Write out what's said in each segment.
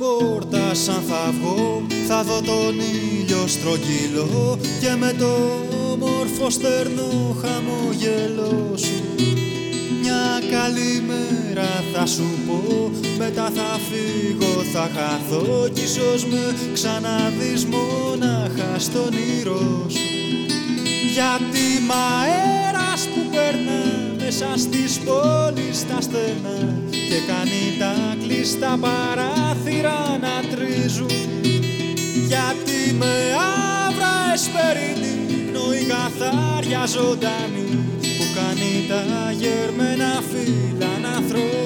Πόρτα σαν θα βγω θα δω τον ήλιο στρογγυλό και με το όμορφο στερνό χαμογελό σου. Μια καλή μέρα θα σου πω μετά θα φύγω θα χαθώ κι ίσως με ξαναδείς μόναχα στον ήρω σου. Γιατί μα μέσα στις πόλεις τα στενά και κάνει τα κλειστά παράθυρα να τρίζουν. Γιατί με άβρας εσπερινή η καθάρια ζωντανή που κάνει τα γερμένα φύλλα να θροίζουν.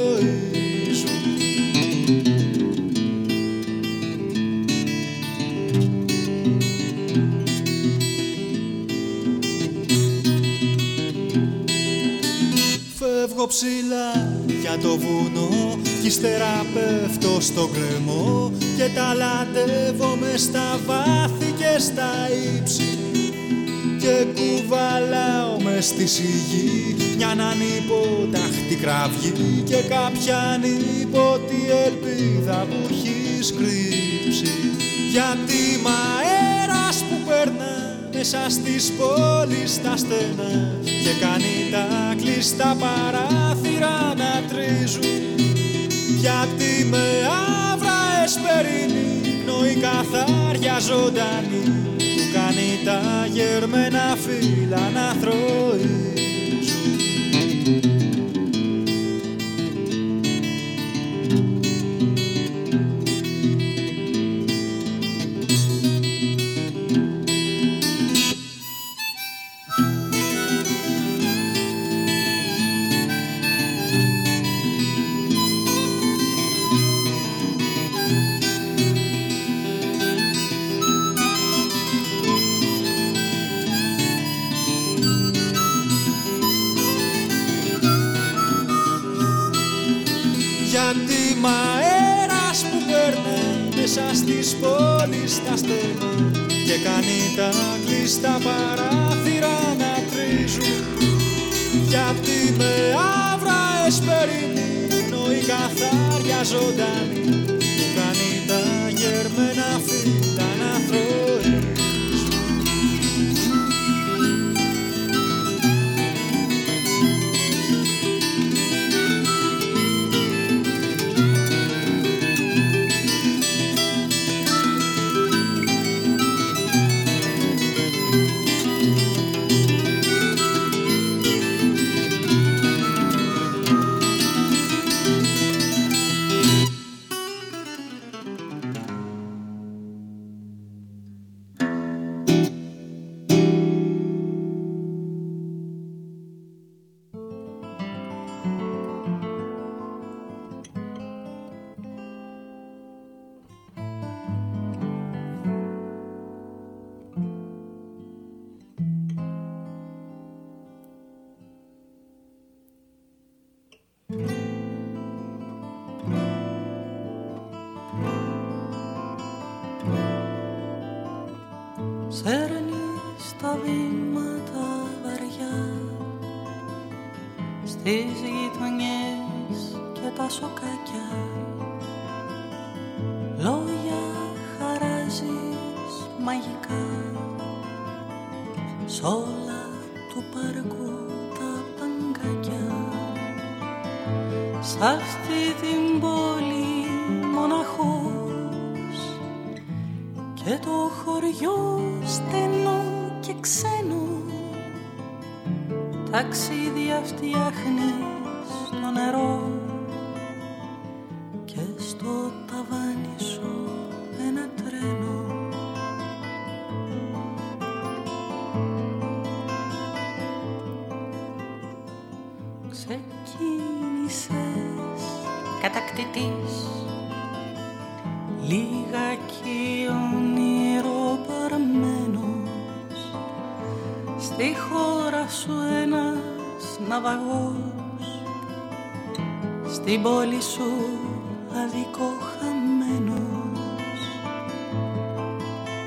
Φεύγω ψηλά για το βουνό κι ύστερα πέφτω στο κρεμό και ταλαντεύω μες στα βάθη και στα ύψη. Και κουβαλάω μες στη σιγή μια ανυποταχτή κραυγή και κάποια ανίποτη ελπίδα που έχει κρύψει γιατί μ' αέρας που περνά μέσα στις πόλεις τα στενά και κάνει τα κλειστά παράθυρα να τρίζουν γιατί με άβρα εσπερινή πνοή καθάρια ζωντανή. Που κάνει τα γερμένα φύλλα να θροίζουν στα παράθυρα να τρίζουν. Γιατί με άβρα εσπερινή η καθάρια ζωντανή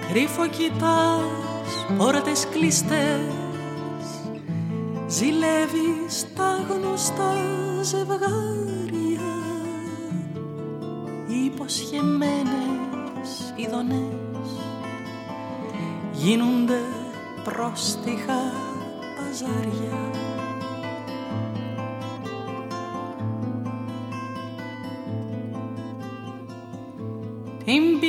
Κρύφο κοιτάς πόρτες κλειστές Ζηλεύεις τα γνωστά ζευγάρια. Υποσχεμένες ειδονές Γίνονται πρόστιχα παζάρια. Την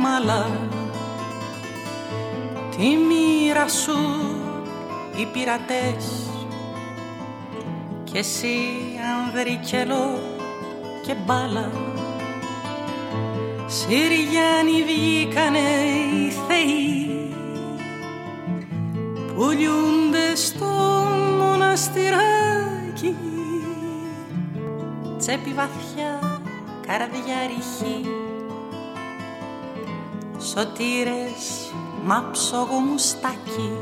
ληστές κι ο τεχνοκράτης την κρέμει κρεμάλα τη μοίρα σου οι πειρατές. Και εσύ ανδρικελό και μπάλα. Συριάνοι βγήκανε οι θεοί. Που λιούνται στο μοναστηράκι. Τσέπη βαθιά καρδιά ρηχή σωτήρες μάψογο μουστάκι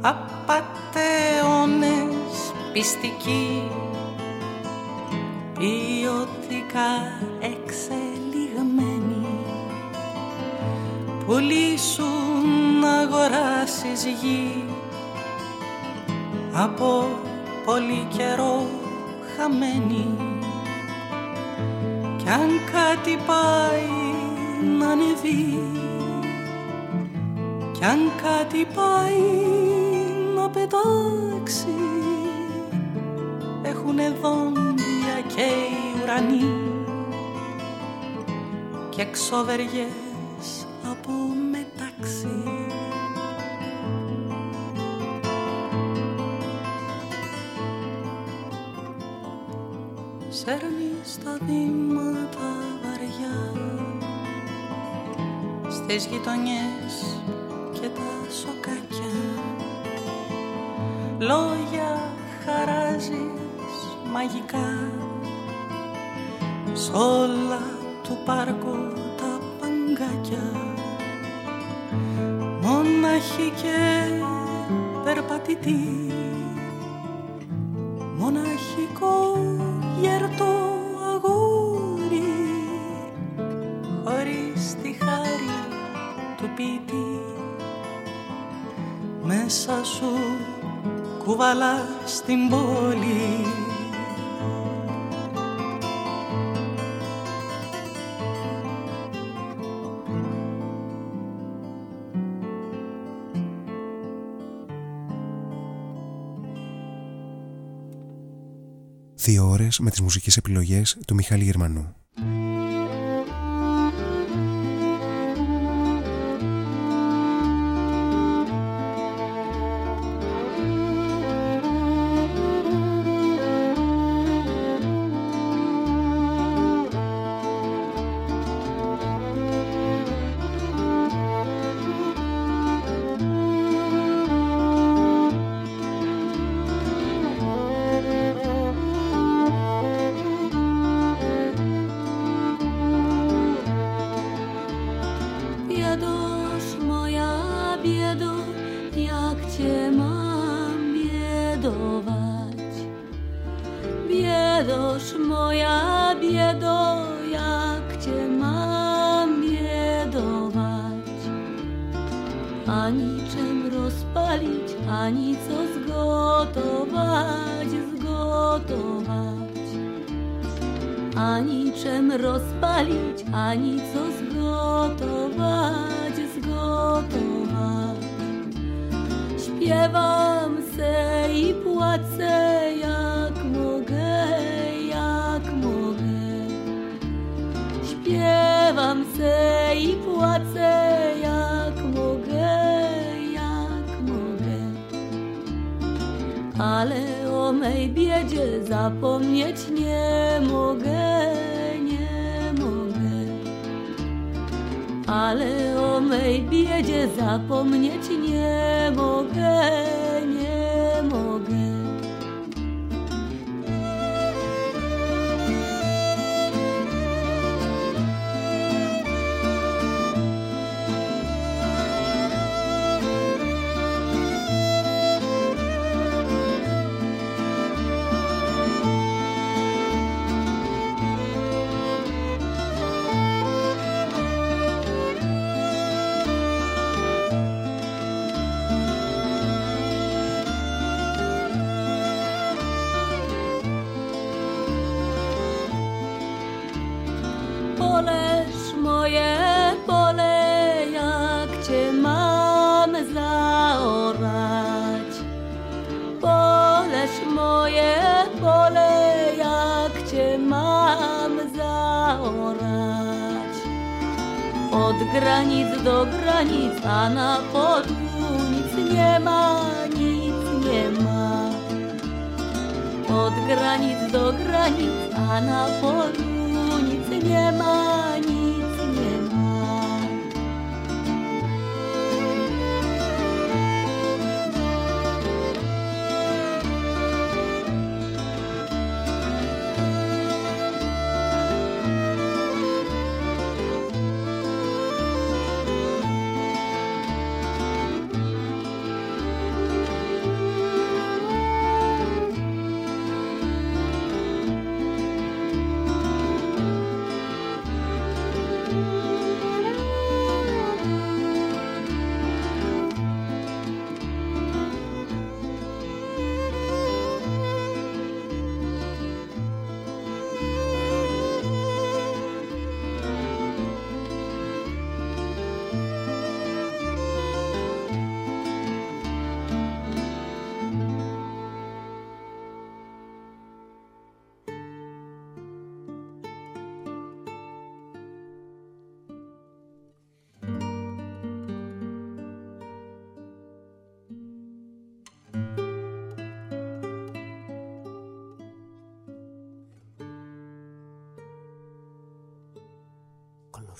απατεώνες πιστικοί ποιοτικά εξελιγμένοι πουλήσουν να αγοράσεις γη από πολύ καιρό χαμένη. Κι αν κάτι πάει να ανεβεί κι αν κάτι πάει να πετάξει έχουνε δόντια και οι ουρανοί και ξοβεριές από μεταξύ Σέρνεις τα βήματα βαριά. Στις γειτονιές και τα σοκάκια. Λόγια χαράζεις μαγικά. Σ' όλα του πάρκου τα παγκάκια. Μονάχοι και περπατητή κουβαλά στην πόλη Δύο ώρες με τις μουσικές επιλογές του Μιχάλη Γερμανού.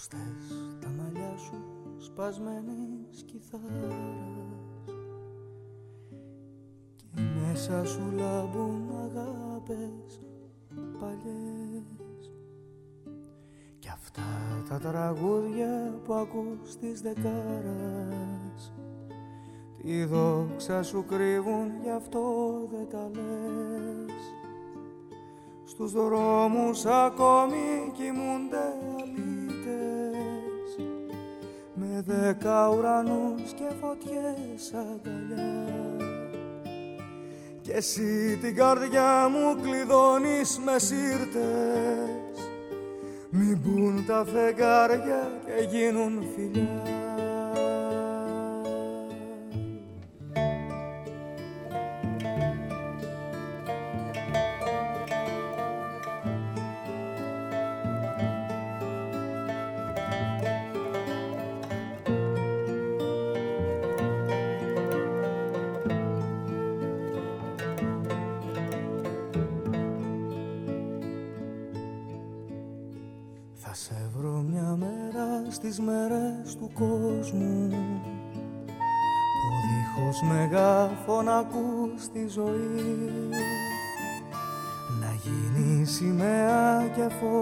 Κλωστές τα μαλλιά σου σπασμένης κιθάρας. Και μέσα σου λάμπουν αγάπες παλιές. Κι αυτά τα τραγούδια που ακούς της δεκάρας Τη δόξα σου κρύβουν γι' αυτό δεν τα λες. Στους δρόμους ακόμη κοιμούνται δέκα ουρανούς και φωτιές αγκαλιά. Και εσύ την καρδιά μου κλειδώνεις με σύρτες. Μην μπουν τα φεγγάρια και γίνουν φιλιά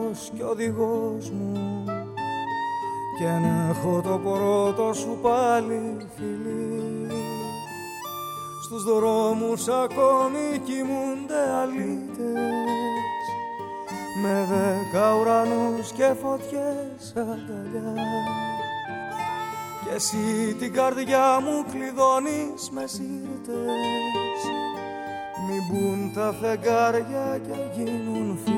και φως και οδηγός μου. Και να έχω το πρώτο σου πάλι φιλί Στους δρόμους ακόμη κοιμούνται αλήτες. Με δέκα ουρανούς και φωτιές αγκαλιά. Και εσύ την καρδιά μου κλειδώνεις με σύρτες. Μην μπουν τα φεγγάρια και γίνουν φιλιά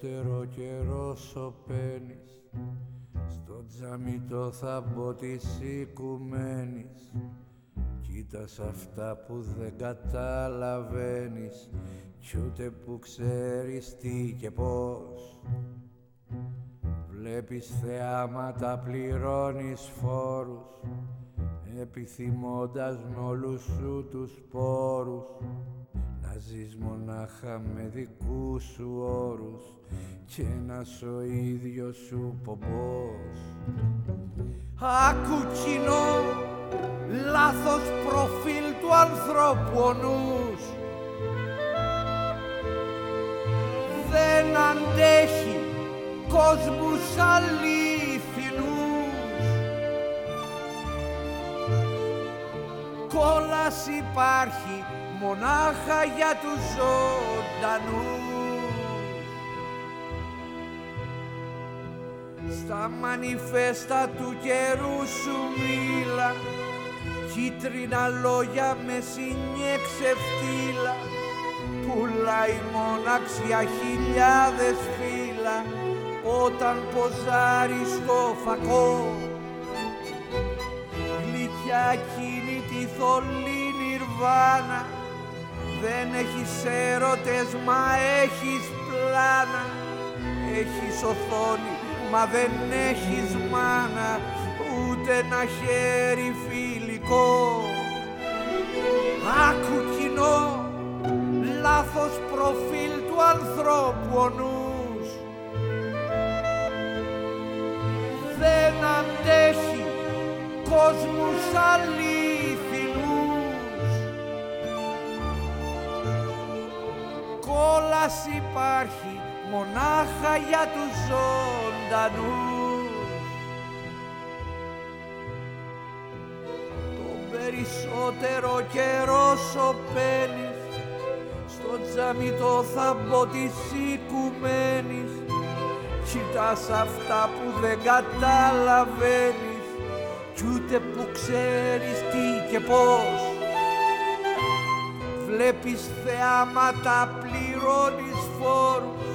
Περισσότερο καιρό σωπαίνεις. Στο τζαμί το θαμπό της οικουμένης. Κοίτας αυτά που δεν καταλαβαίνεις. Κι ούτε που ξέρεις τι και πώς. Βλέπεις θεάματα, πληρώνεις φόρους επιθυμώντας με όλους σου τους πόρους να ζεις μονάχα με δικούς σου όρους και να ο ίδιος σου πομπός. Άκου κοινό, λάθος προφίλ του ανθρώπου ο νους. Δεν αντέχει κόσμους αλήθινους. Κόλας υπάρχει μονάχα για τους ζωντανούς. Στα μανιφέστα του καιρού σου μίλα κίτρινα λόγια με συνιεξευτήλα πουλάει μοναξιά χιλιάδες φύλλα όταν ποζάρει στο φακό γλυκιά εκείνη τη θολή νιρβάνα δεν έχεις έρωτες μα έχεις πλάνα. Έχεις οθόνη μα δεν έχεις μάνα Ούτε ένα χέρι φιλικό. Άκου κοινό, λάθος προφίλ του ανθρώπου ο νους. Δεν αντέχει κόσμους αλήθεια κόλας υπάρχει μονάχα για τους ζωντανούς. Περισσότερο καιρό σωπαίνεις στο τζαμί το θαμπό της οικουμένης. Κοιτάς αυτά που δεν καταλαβαίνεις κι ούτε που ξέρεις τι και πώς. Βλέπεις θεάματα, πληρώνεις φόρους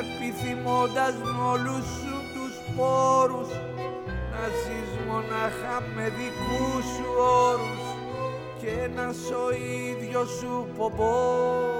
επιθυμώντας με όλους σου τους πόρους να ζεις μονάχα με δικούς σου όρους και να ο ίδιος σου πομπός.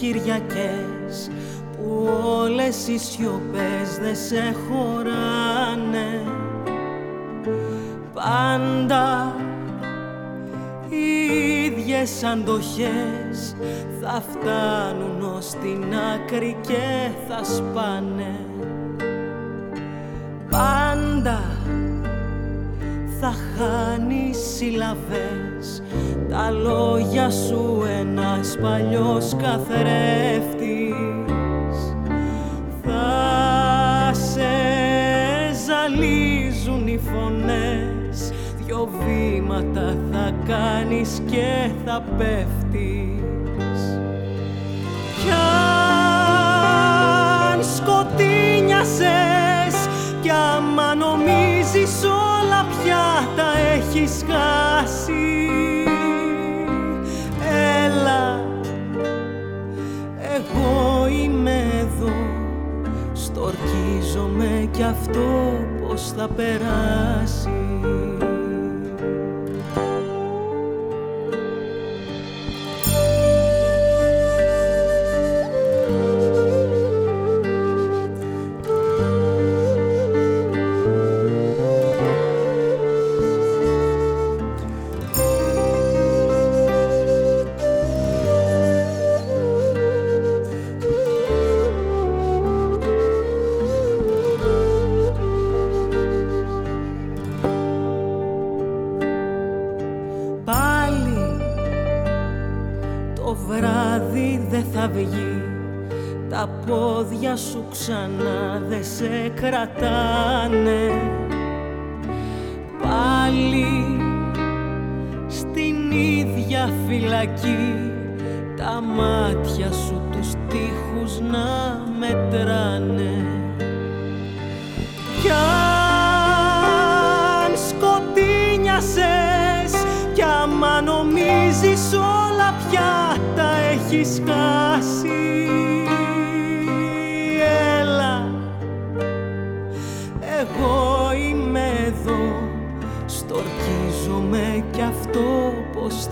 Κυριακές που όλες οι σιωπές δεν σε χωράνε. Πάντα οι ίδιες αντοχές θα φτάνουν ως την άκρη και θα σπάνε. Πάντα θα χάνεις συλλαβές τα λόγια σου ένας παλιός καθρέφτης. Θα σε ζαλίζουν οι φωνές δυο βήματα θα κάνεις και θα πέφτεις. Κι αν σκοτίνιασες κι άμα νομίζεις όλα πια τα έχεις χάσει κι αυτό πως θα περάσει σε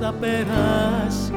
θα περάσει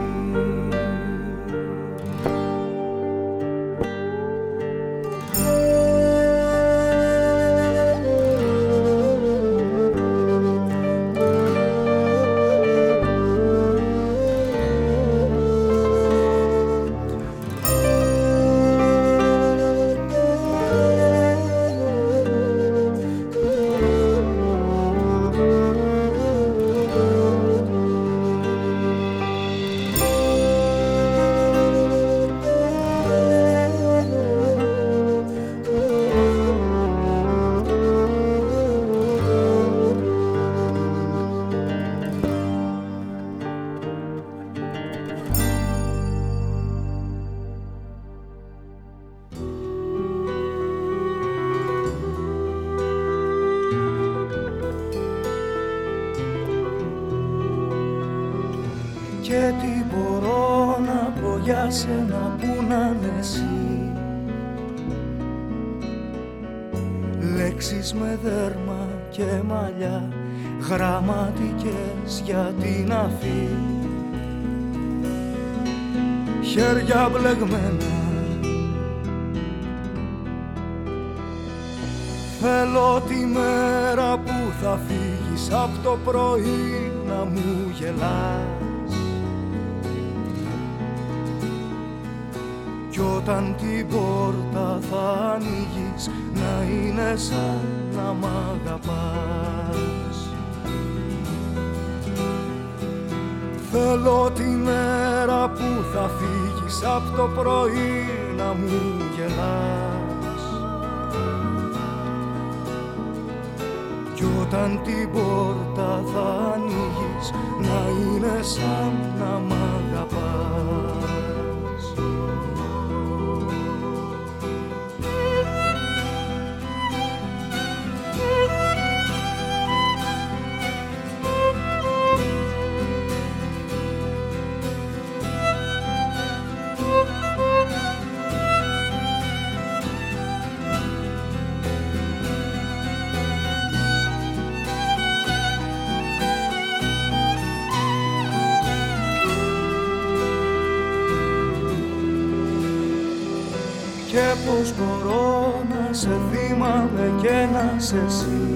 πως μπορώ να σε θυμάμαι και να σε εσύ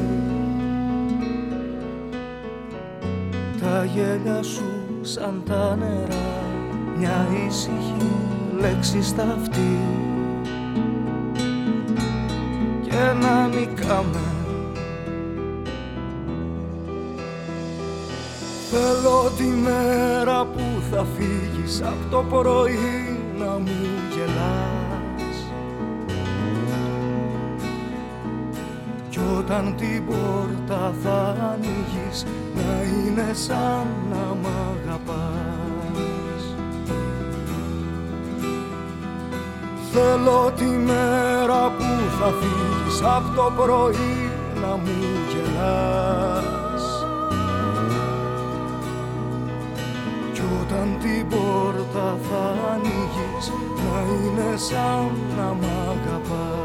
Τα γέλια σου σαν τα νερά μια ήσυχη λέξη στα αυτή και να νικάμε. Θέλω τη μέρα που θα φύγεις από το πρωί την πόρτα θα ανοίγεις να είναι σαν να μ' αγαπάς. Θέλω τη μέρα που θα φύγεις από το πρωί να μου γελάς. Κι όταν την πόρτα θα ανοίγεις να είναι σαν να μ' αγαπάς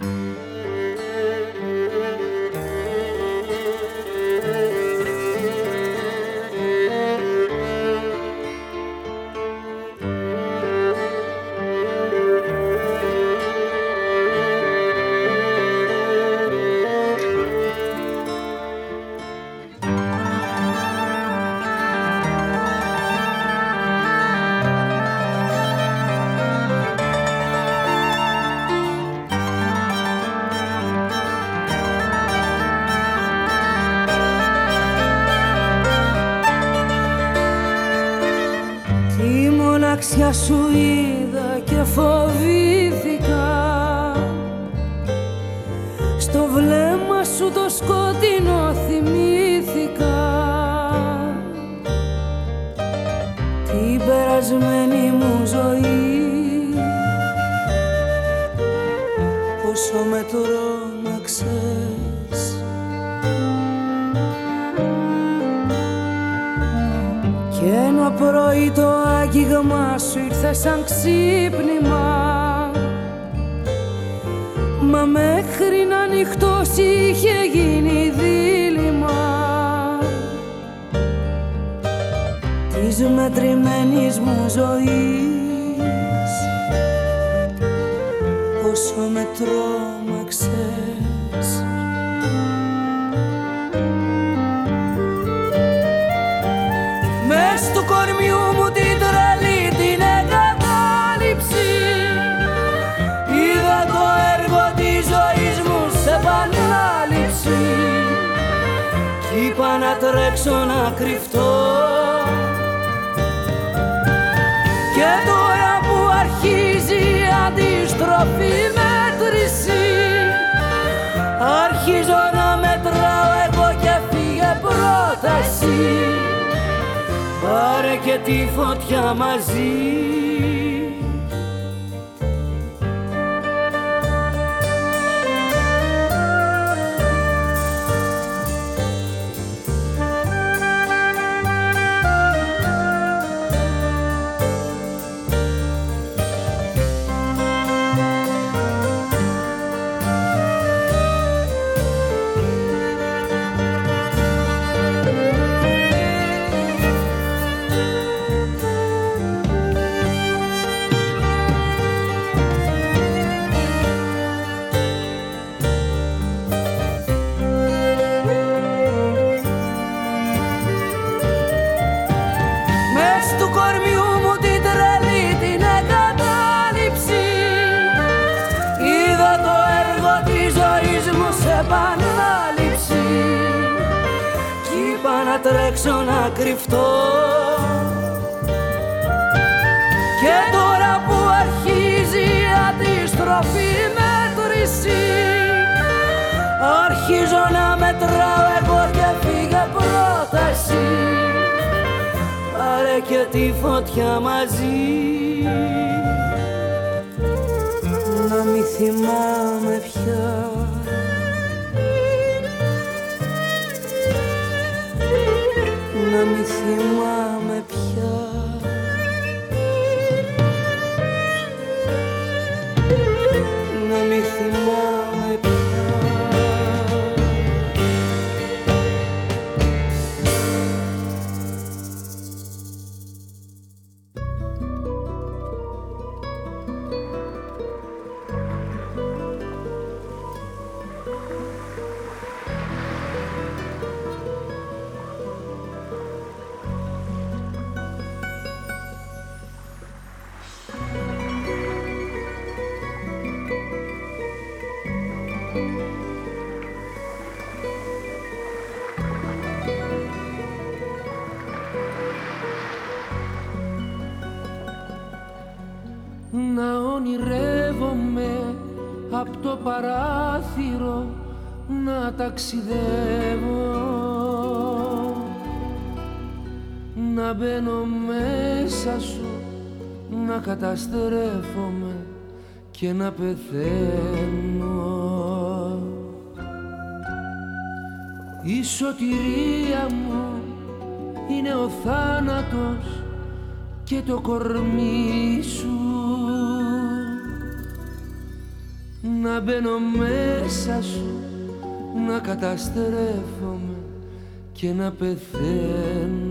Να τρέξω να κρυφτώ. Και τώρα που αρχίζει η αντιστροφή μέτρηση αρχίζω να μετράω εγώ και φύγε πρόταση. Πάρε και τη φωτιά μαζί τρέξω να κρυφτώ και τώρα που αρχίζει η αντιστροφή μέτρηση αρχίζω να μετράω εγώ και φύγε πρόταση πάρε και τη φωτιά μαζί. Να μη θυμάμαι πια να παράθυρο να ταξιδεύω. Να μπαίνω μέσα σου να καταστρέφομαι και να πεθαίνω. Η σωτηρία μου είναι ο θάνατος και το κορμί σου να μπαίνω μέσα σου να καταστρέφομαι και να πεθαίνω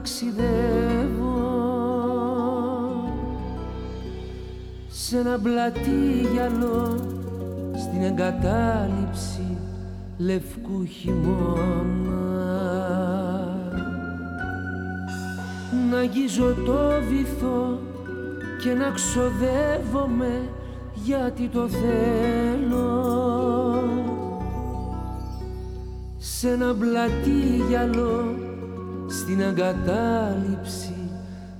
ταξιδεύω σε ένα πλατή γυαλό στην εγκατάλειψη λευκού χειμώνα. Να αγγίζω το βυθό και να ξοδεύομαι γιατί το θέλω. Σε ένα πλατή γυαλό στην αγκατάλειψη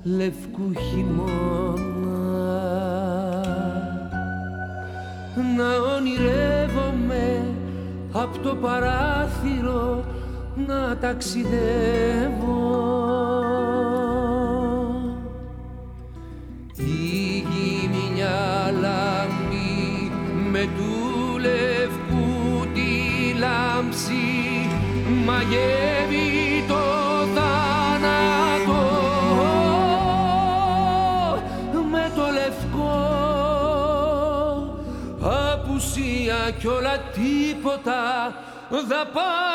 λευκού χειμώνα. Να ονειρεύομαι από το παράθυρο να ταξιδεύω. Η γη μια λάμπη με του λευκού τη λάμψη μαγεύει κι όλα τίποτα. Δαπάνη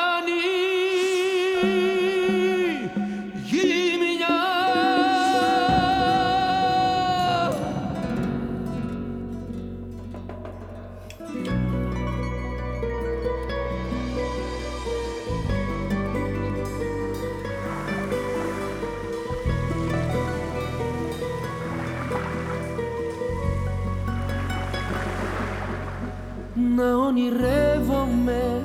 να ονειρεύομαι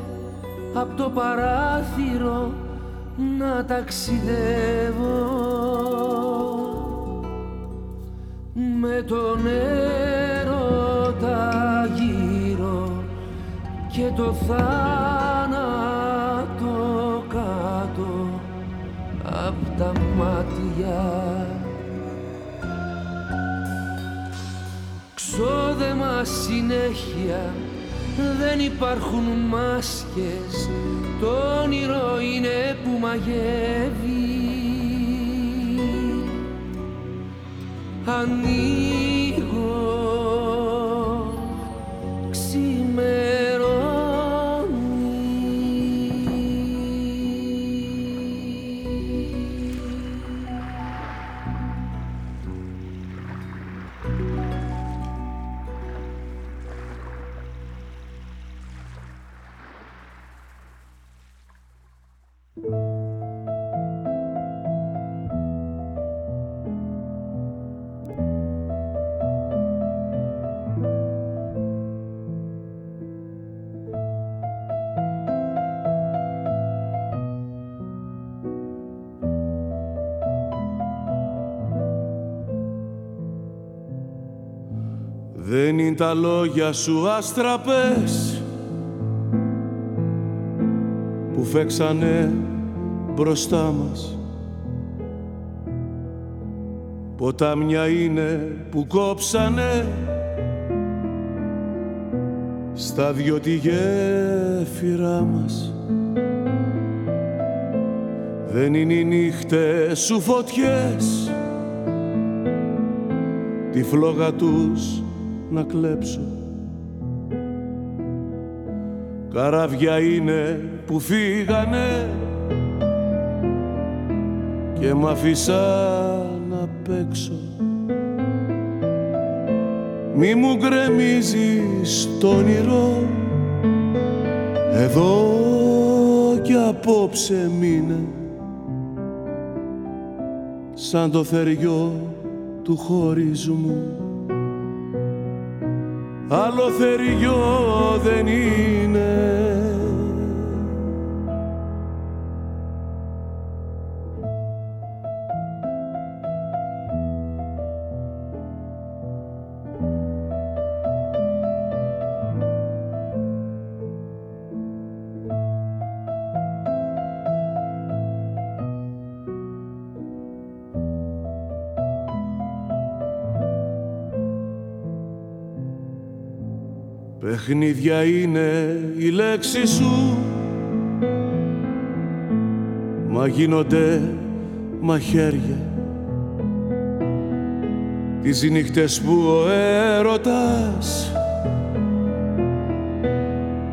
από το παράθυρο να ταξιδεύω. Με τον έρωτα γύρω και το θάνατο κάτω απ' τα μάτια. Ξόδεμα συνέχεια δεν υπάρχουν μάσκες. Το όνειρο είναι που μαγεύει. Ανοίγω Δεν είναι τα λόγια σου αστραπές που φέξανε μπροστά μας. Ποτάμια είναι που κόψανε στα δυο τη γέφυρά μας. Δεν είναι οι νύχτες σου φωτιές τη φλόγα τους να κλέψω. Καράβια είναι που φύγανε και μ' αφήσαν να παίξω. Μη μου γκρεμίζεις το όνειρο εδώ κι απόψε μείνε. Σαν το θεριό του χωρισμού άλλο θεριό δεν είναι Παιχνίδια είναι η λέξη σου. Μα γίνονται μαχαίρια. Τις νύχτες που ο έρωτας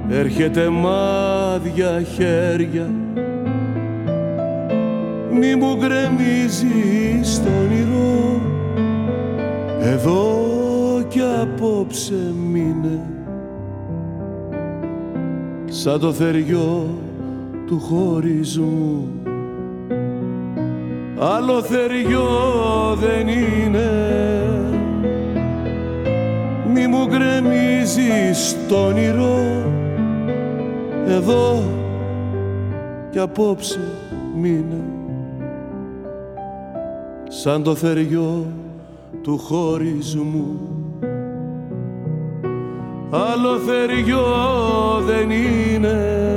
Έρχεται μάδια χέρια. Μη μου γκρεμίζεις το όνειρο Εδώ κι απόψε μείνε σαν το θεριό του χωρισμού. Άλλο θεριό δεν είναι. Μη μου γκρεμίζεις το όνειρο εδώ κι απόψε μείνε. Σαν το θεριό του χωρισμού άλλο θεριό δεν είναι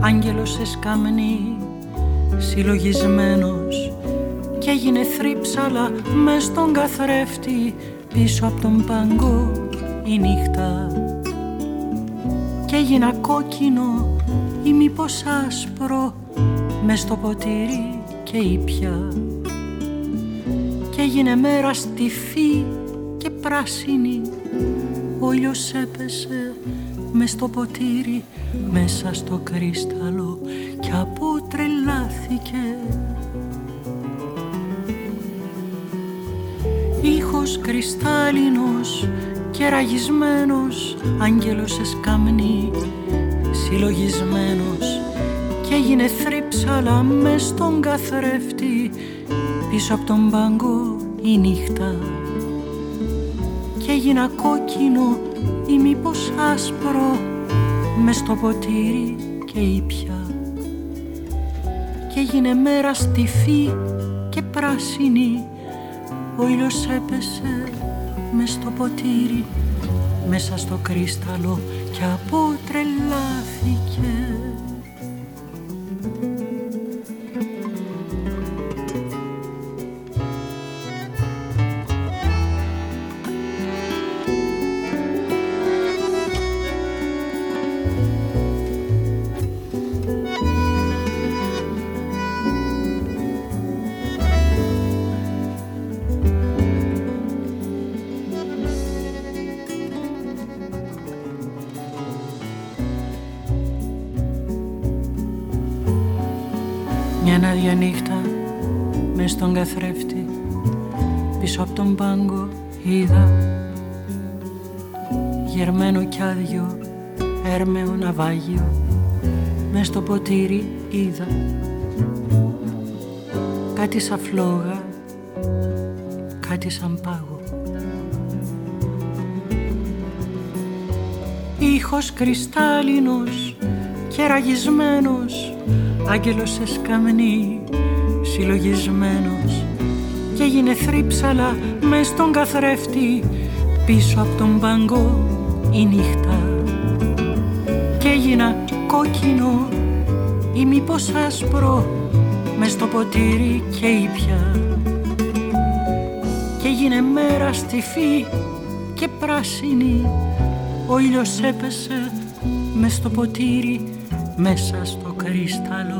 Άγγελος σε σκαμνή συλλογισμένος. Και έγινε θρύψαλα μες στον καθρέφτη πίσω από τον παγκό η νύχτα. Και έγινα κόκκινο ή μήπως άσπρο μες στο ποτήρι και ήπια και έγινε μέρα στιφή και πράσινη ο ήλιος έπεσε με στο ποτήρι μέσα στο κρίσταλο και αποτρελάθηκε ήχος κρυστάλλινος και ραγισμένος άγγελος σε σκαμνή συλλογισμένος και έγινε θρύψαλα μες στον καθρέφτη πίσω από τον πάγκο η νύχτα. Και έγινα κόκκινο ή μήπως άσπρο μες στο ποτήρι και ήπια και έγινε μέρα στιφή και πράσινη ο ήλιος έπεσε μες στο ποτήρι μέσα στο κρίσταλο και αποτρελάθηκε καθρέφτη. Πίσω από τον πάγκο είδα γερμένο κι άδειο έρμεο ναυάγιο. Μες στο ποτήρι είδα κάτι σαν φλόγα κάτι σαν πάγο. Ήχος κρυστάλλινος και ραγισμένος άγγελος σε σκαμνή συλλογισμένος. Και έγινε θρύψαλα μες στον καθρέφτη πίσω από τον πάγκο η νύχτα. Και έγινα κόκκινο ή μήπως άσπρο μες στο ποτήρι και ήπια και έγινε μέρα στιφή και πράσινη ο ήλιος έπεσε μες στο ποτήρι μέσα στο κρίσταλο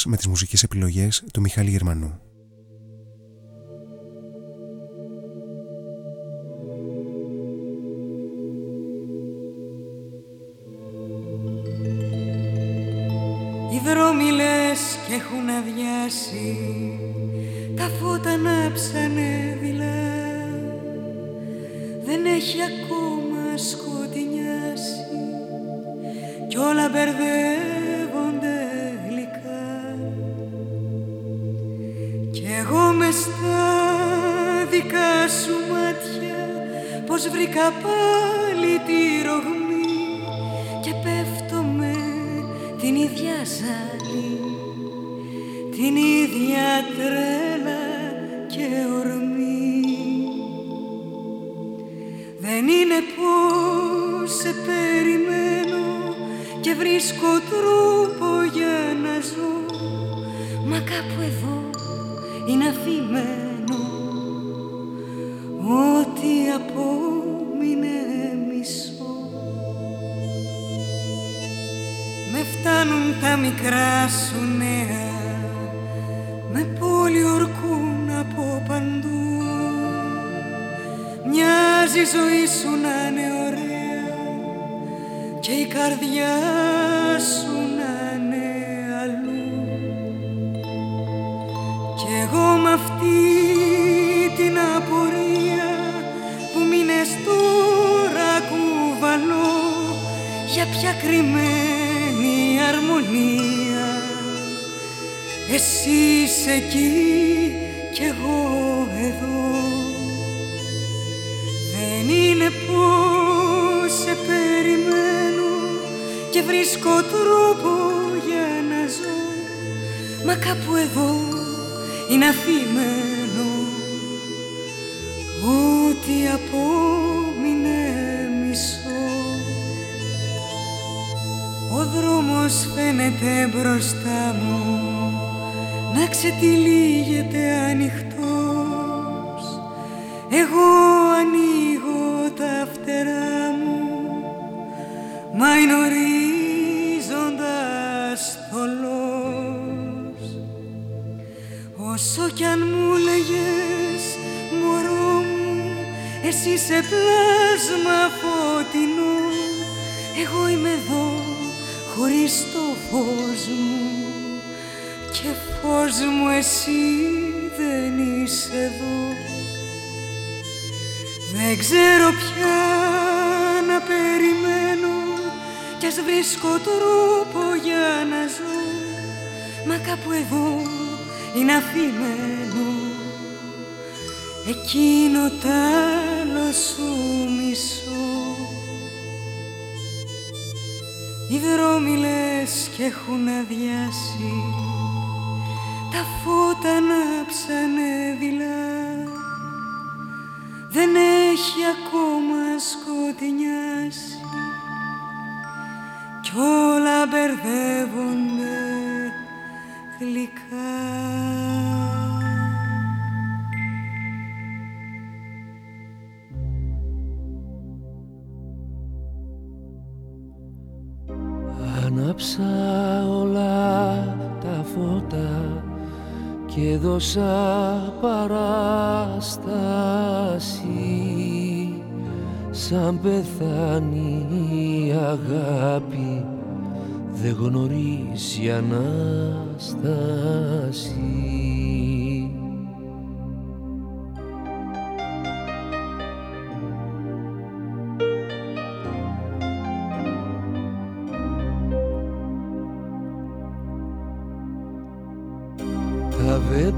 Δύο ώρες με τις μουσικές επιλογές του Μιχάλη Γερμανού. Οι δρόμοι λες κι έχουν αδειάσει εσύ σε πλάσμα φωτεινό. Εγώ είμαι εδώ χωρίς το φως μου. Και φως μου εσύ δεν είσαι εδώ. Δεν ξέρω πια να περιμένω κι ας βρίσκω τρόπο για να ζω. Μα κάπου εδώ είναι αφημένο εκείνο τ' άλλο σου μισό οι δρόμοι λες κι έχουν αδειάσει τα φώτα ανάψανε δειλά. Δεν έχει ακόμα σκοτεινιάσει κι όλα μπερδεύονται γλυκά Άναψα όλα τα φώτα και δώσα παράσταση. Σαν πεθάνει η αγάπη δεν γνωρίζει Ανάσταση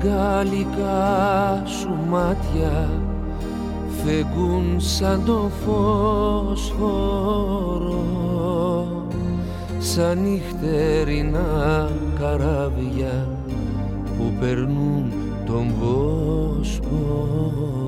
Τα βεγγαλικά σου μάτια φεγγούν σαν το φωσφορό σαν νυχτερινά καράβια που περνούν τον Βόσπορο.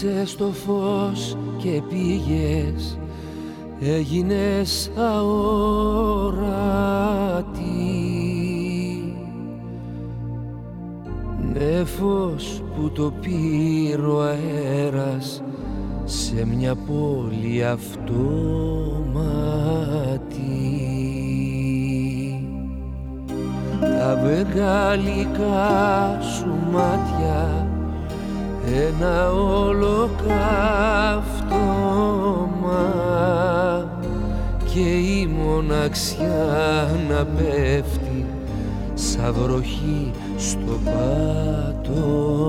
Είσαι στο φως και πήγες. Έγινες αόρατη. Νέφος που το πήρε ο αέρας σε μια πόλη αυτόματη Τα βεγγαλικά σου μάτια ένα ολοκαυτώμα και η μοναξιά να πέφτει σαν βροχή στο πάτωμα.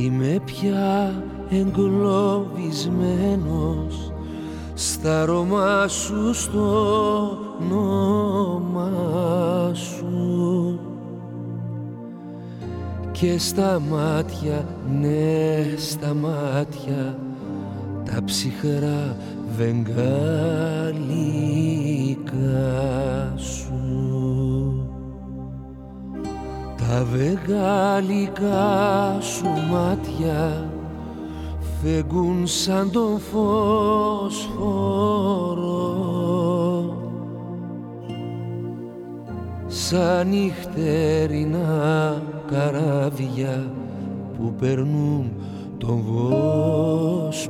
Είμαι πια εγκλωβισμένος στα αρώμα σου στο όνομα σου. Και στα μάτια, ναι στα μάτια τα ψυχρά βεγγαλικά σου. Τα βεγγαλικά σου μάτια φεγγούν σαν τον φωσφόρο σαν νυχτερινά καράβια που περνούν τον Βόσπορο.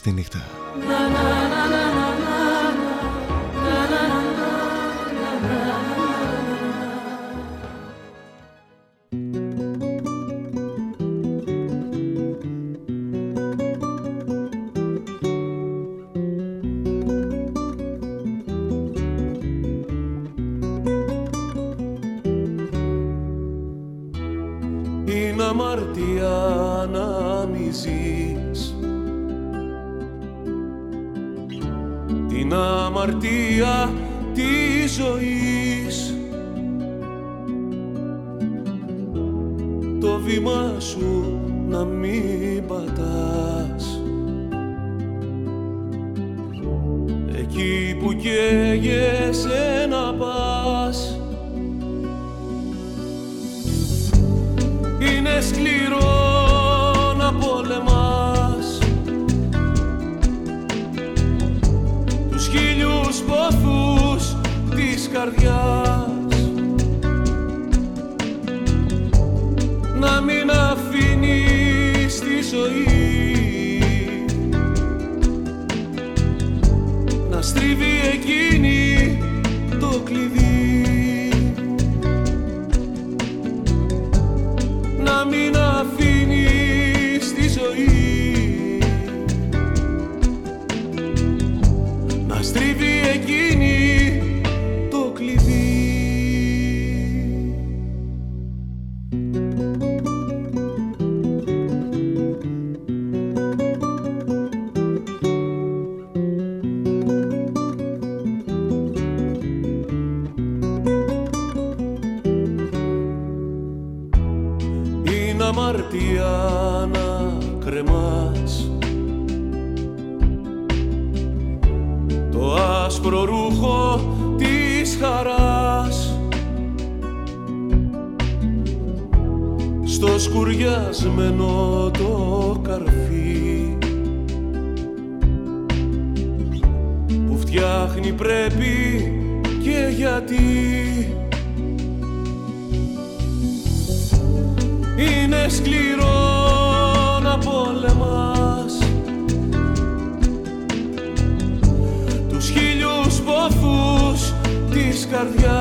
Στη νύχτα. διαμάντια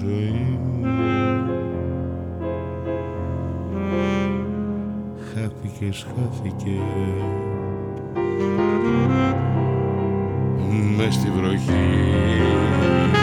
ζωή Χάθηκες, χάθηκες. Μες βροχή.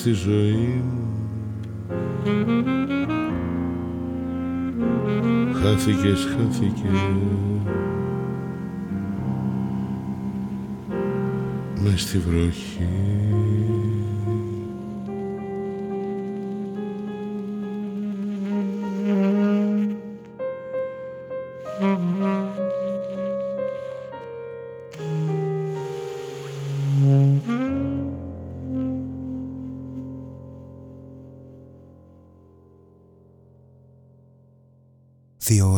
Στη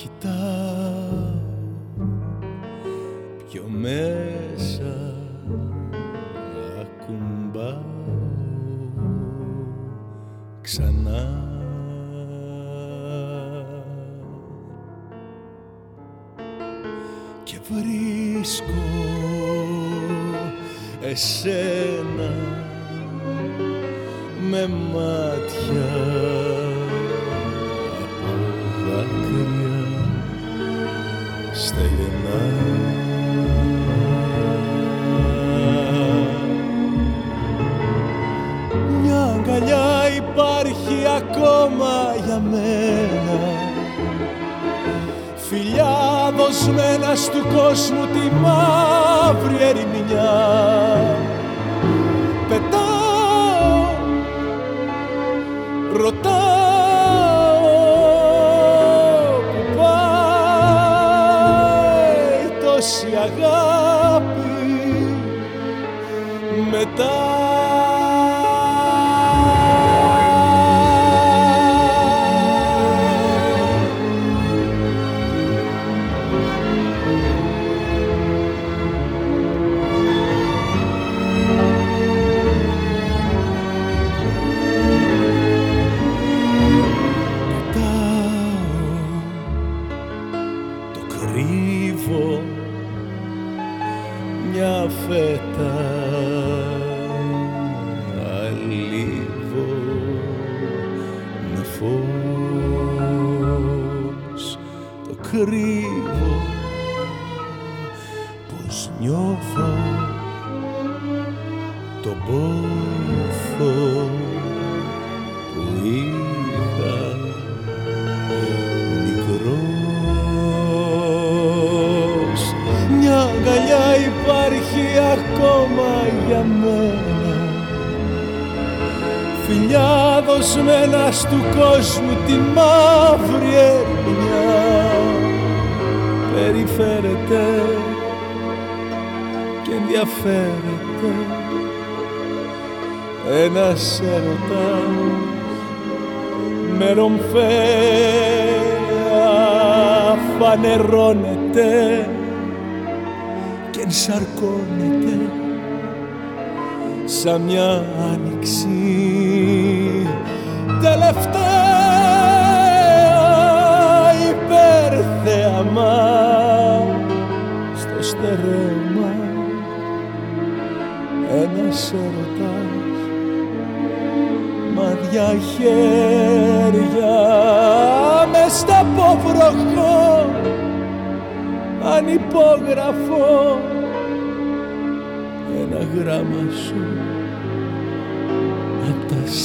κοιτάω πιο μέσα ακουμπάω ξανά. Και βρίσκω εσένα με μάτια. Σαν μια mia anima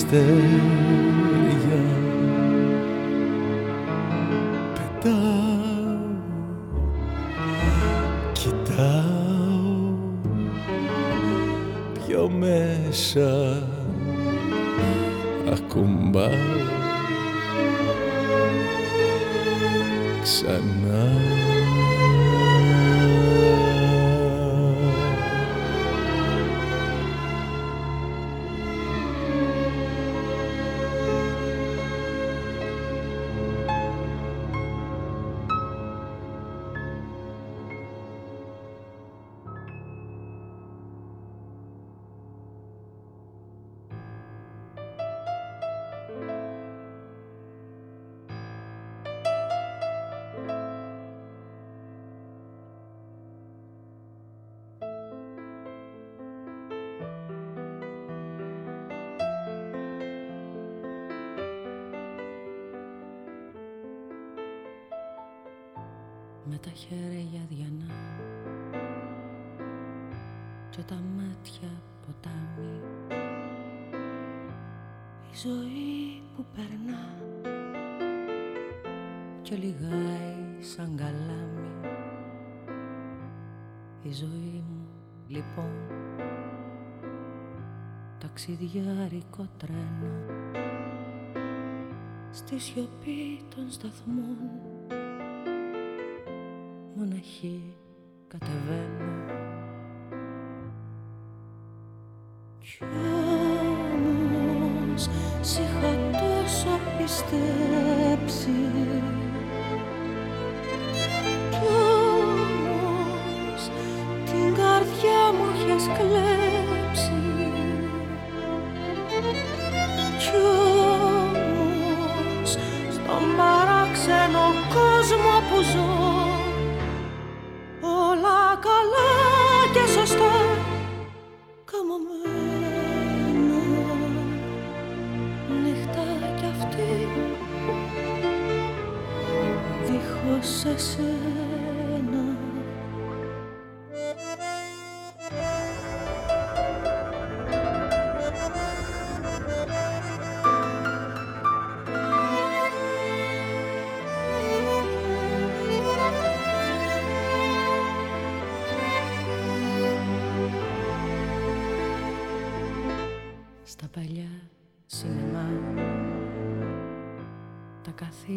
αστέρια πετάω κοιτάω πιο μέσα ακουμπάω. Ξανά ταξιδιάρικο τρένο. Στη σιωπή των σταθμών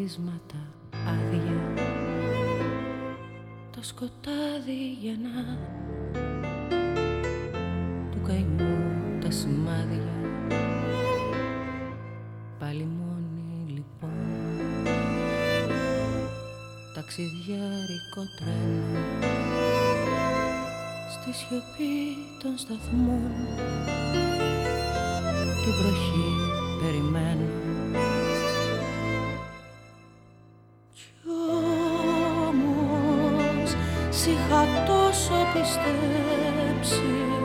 κτίσματα άδεια. Το σκοτάδι γεννά. Του καημού τα σημάδια. Παλιμόνι λοιπόν. Ταξιδιάρικο τρένο στη σιωπή των σταθμών. Την βροχή περιμένω. έτσι είχα τόσο πιστέψει.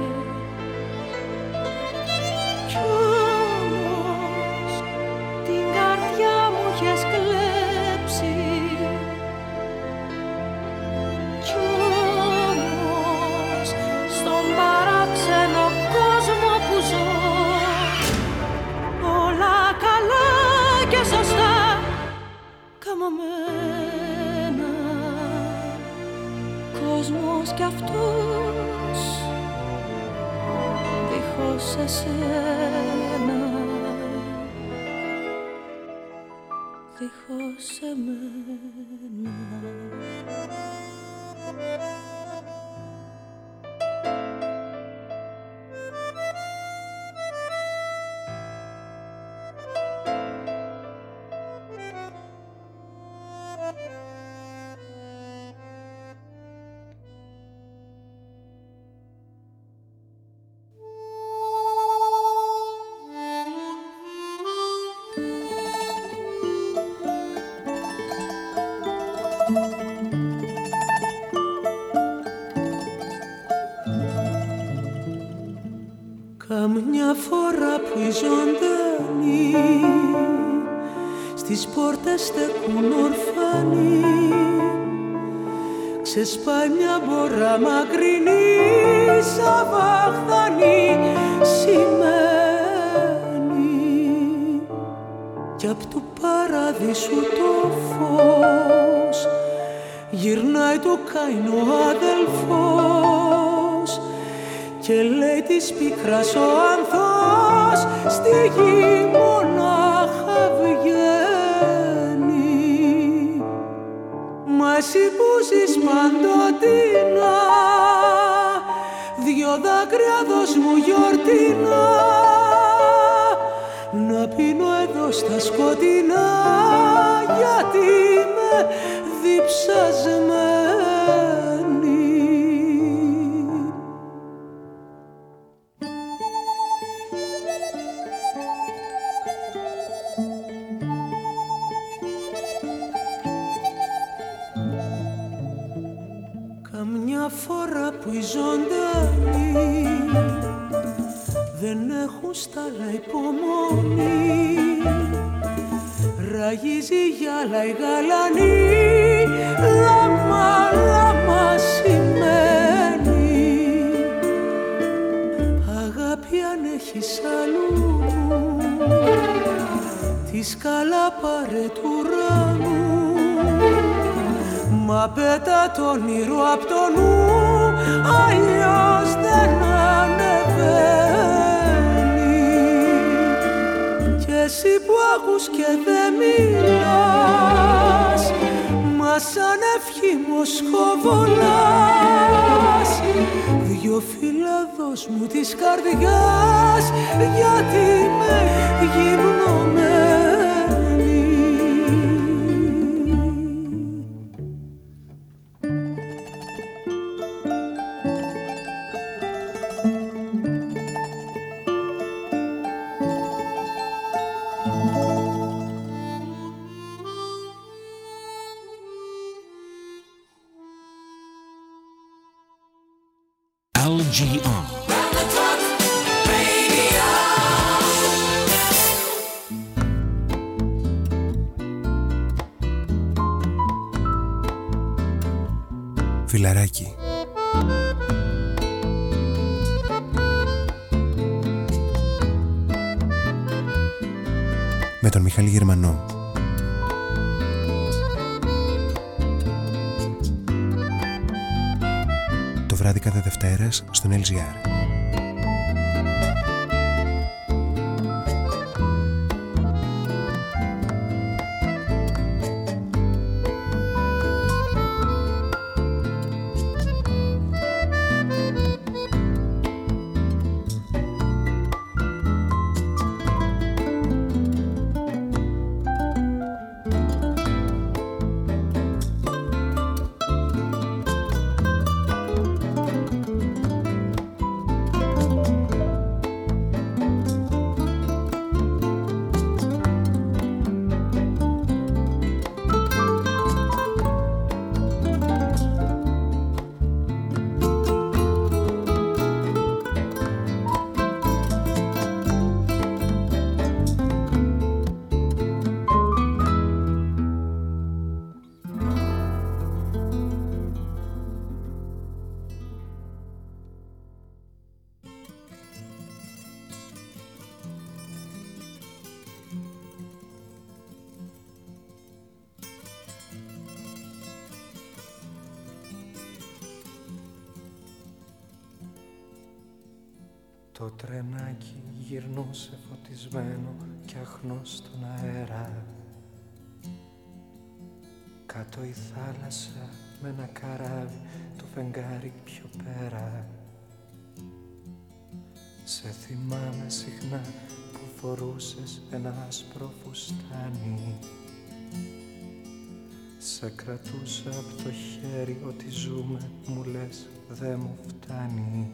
Λέει της πίκρας ο ανθός στη γη που ακούς και δεν μιλάς μας σαν ευχήμος χοβολάς δυο φύλλα δώσ' μου της καρδιάς γιατί με γυμνωμένη Φιλαράκι. Με τον Μιχάλη Γερμανό. Το βράδυ κάθε Δευτέρας στον LGR. Κι αχνό στον αέρα. Κάτω η θάλασσα με ένα καράβι το φεγγάρι πιο πέρα. Σε θυμάμαι συχνά που φορούσες ένα άσπρο φουστάνι Σε κρατούσα από το χέρι ότι ζούμε μου λες δε μου φτάνει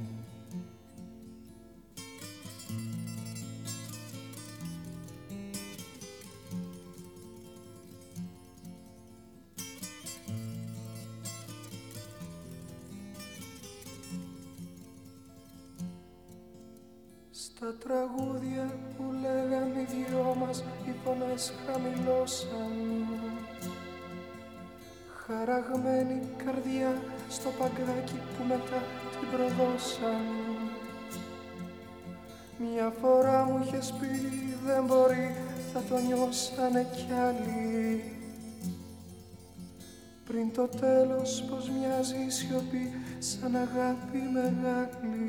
Στα τραγούδια που λέγαμε οι δυο μας οι φωνές χαμηλώσαν. Χαραγμένη καρδιά στο παγκάκι που μετά την προδώσαν. Μια φορά μου είχες πει δεν μπορεί θα το νιώσανε κι άλλοι πριν το τέλος πως μοιάζει η σιωπή σαν αγάπη μεγάλη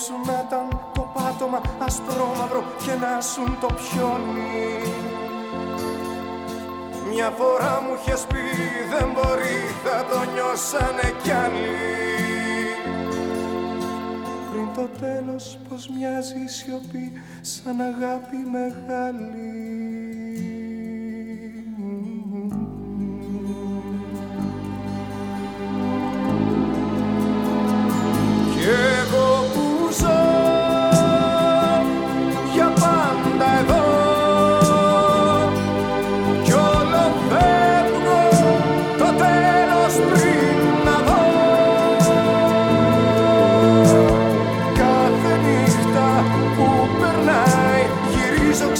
Σκέψου να ήταν το πάτωμα ασπρόμαυρο και να σουν το πιόνι. Μια φορά μου είχες πει δεν μπορεί θα το νιώσανε κι άλλοι το τέλος πως μοιάζει η σιωπή σαν αγάπη μεγάλη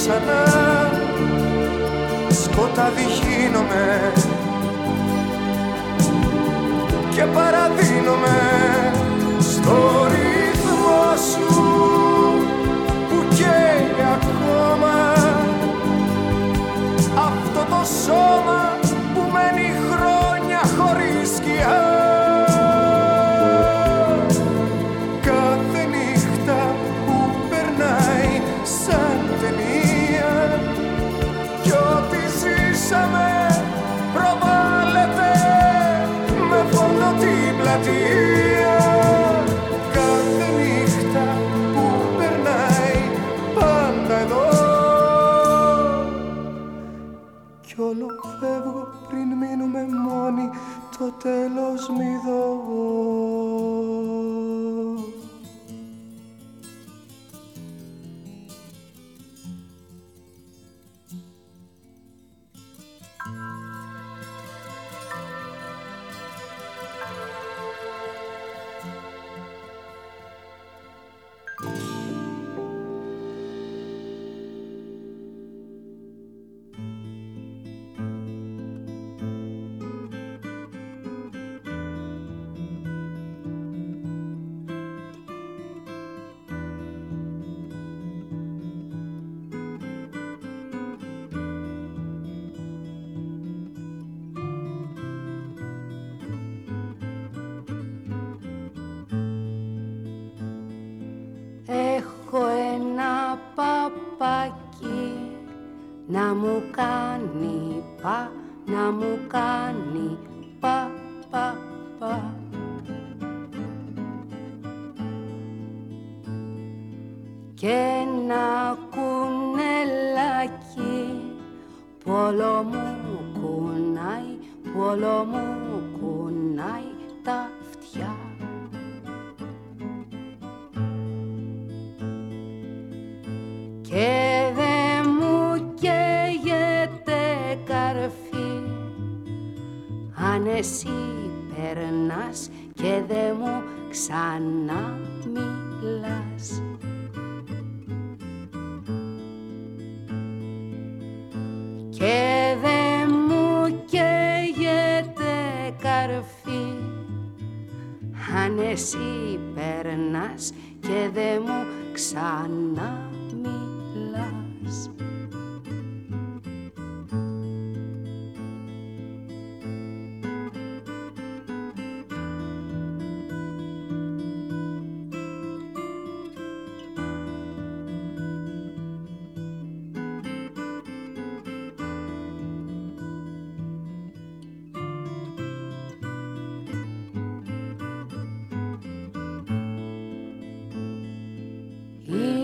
ξανά. Σκοτάδι γίνομαι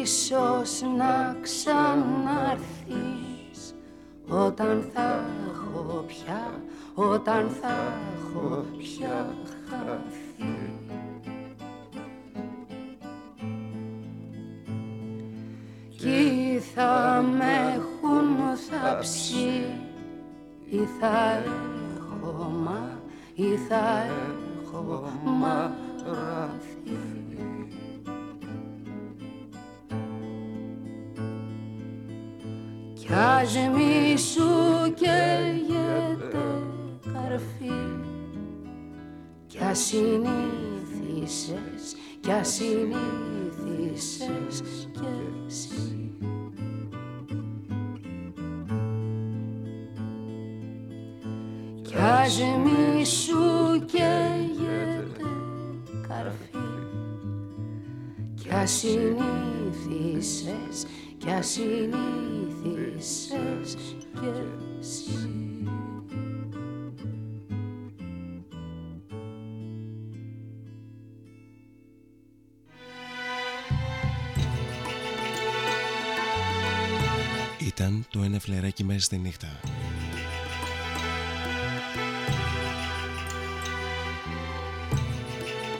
ίσως να ξαναρθείς όταν θα έχω πια, όταν θα έχω πια χαθεί. Κι θα με έχουν θαψεί ή θα έχω μα, ή θα έχω μαραθεί. Κι ας μη σου καίγεται καρφί. Κι ας συνήθισες κι ας συνήθισες κι εσύ. Κι ας μη σου καίγεται καρφί. Κι ας συνήθισες κι ας συνήθισες κι εσύ. Ήταν το ένα φλεράκι μέσα στη νύχτα.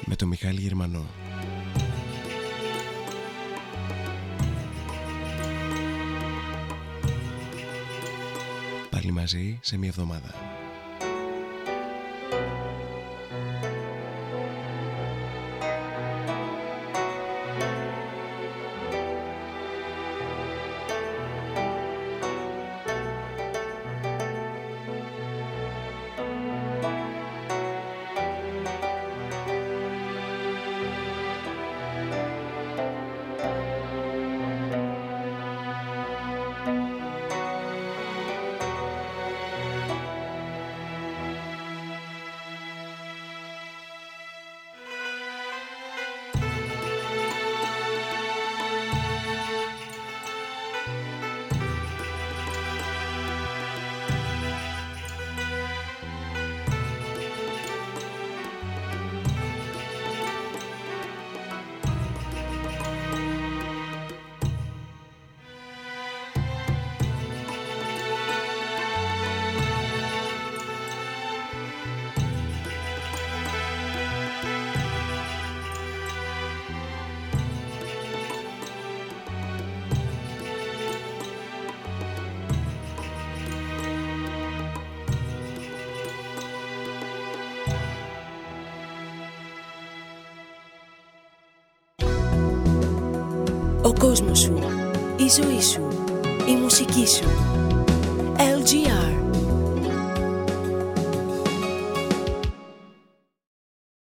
Με το Μιχάλη Γερμανό. Μαζί σε μια εβδομάδα. Ζωή σου, η μουσική σου. LGR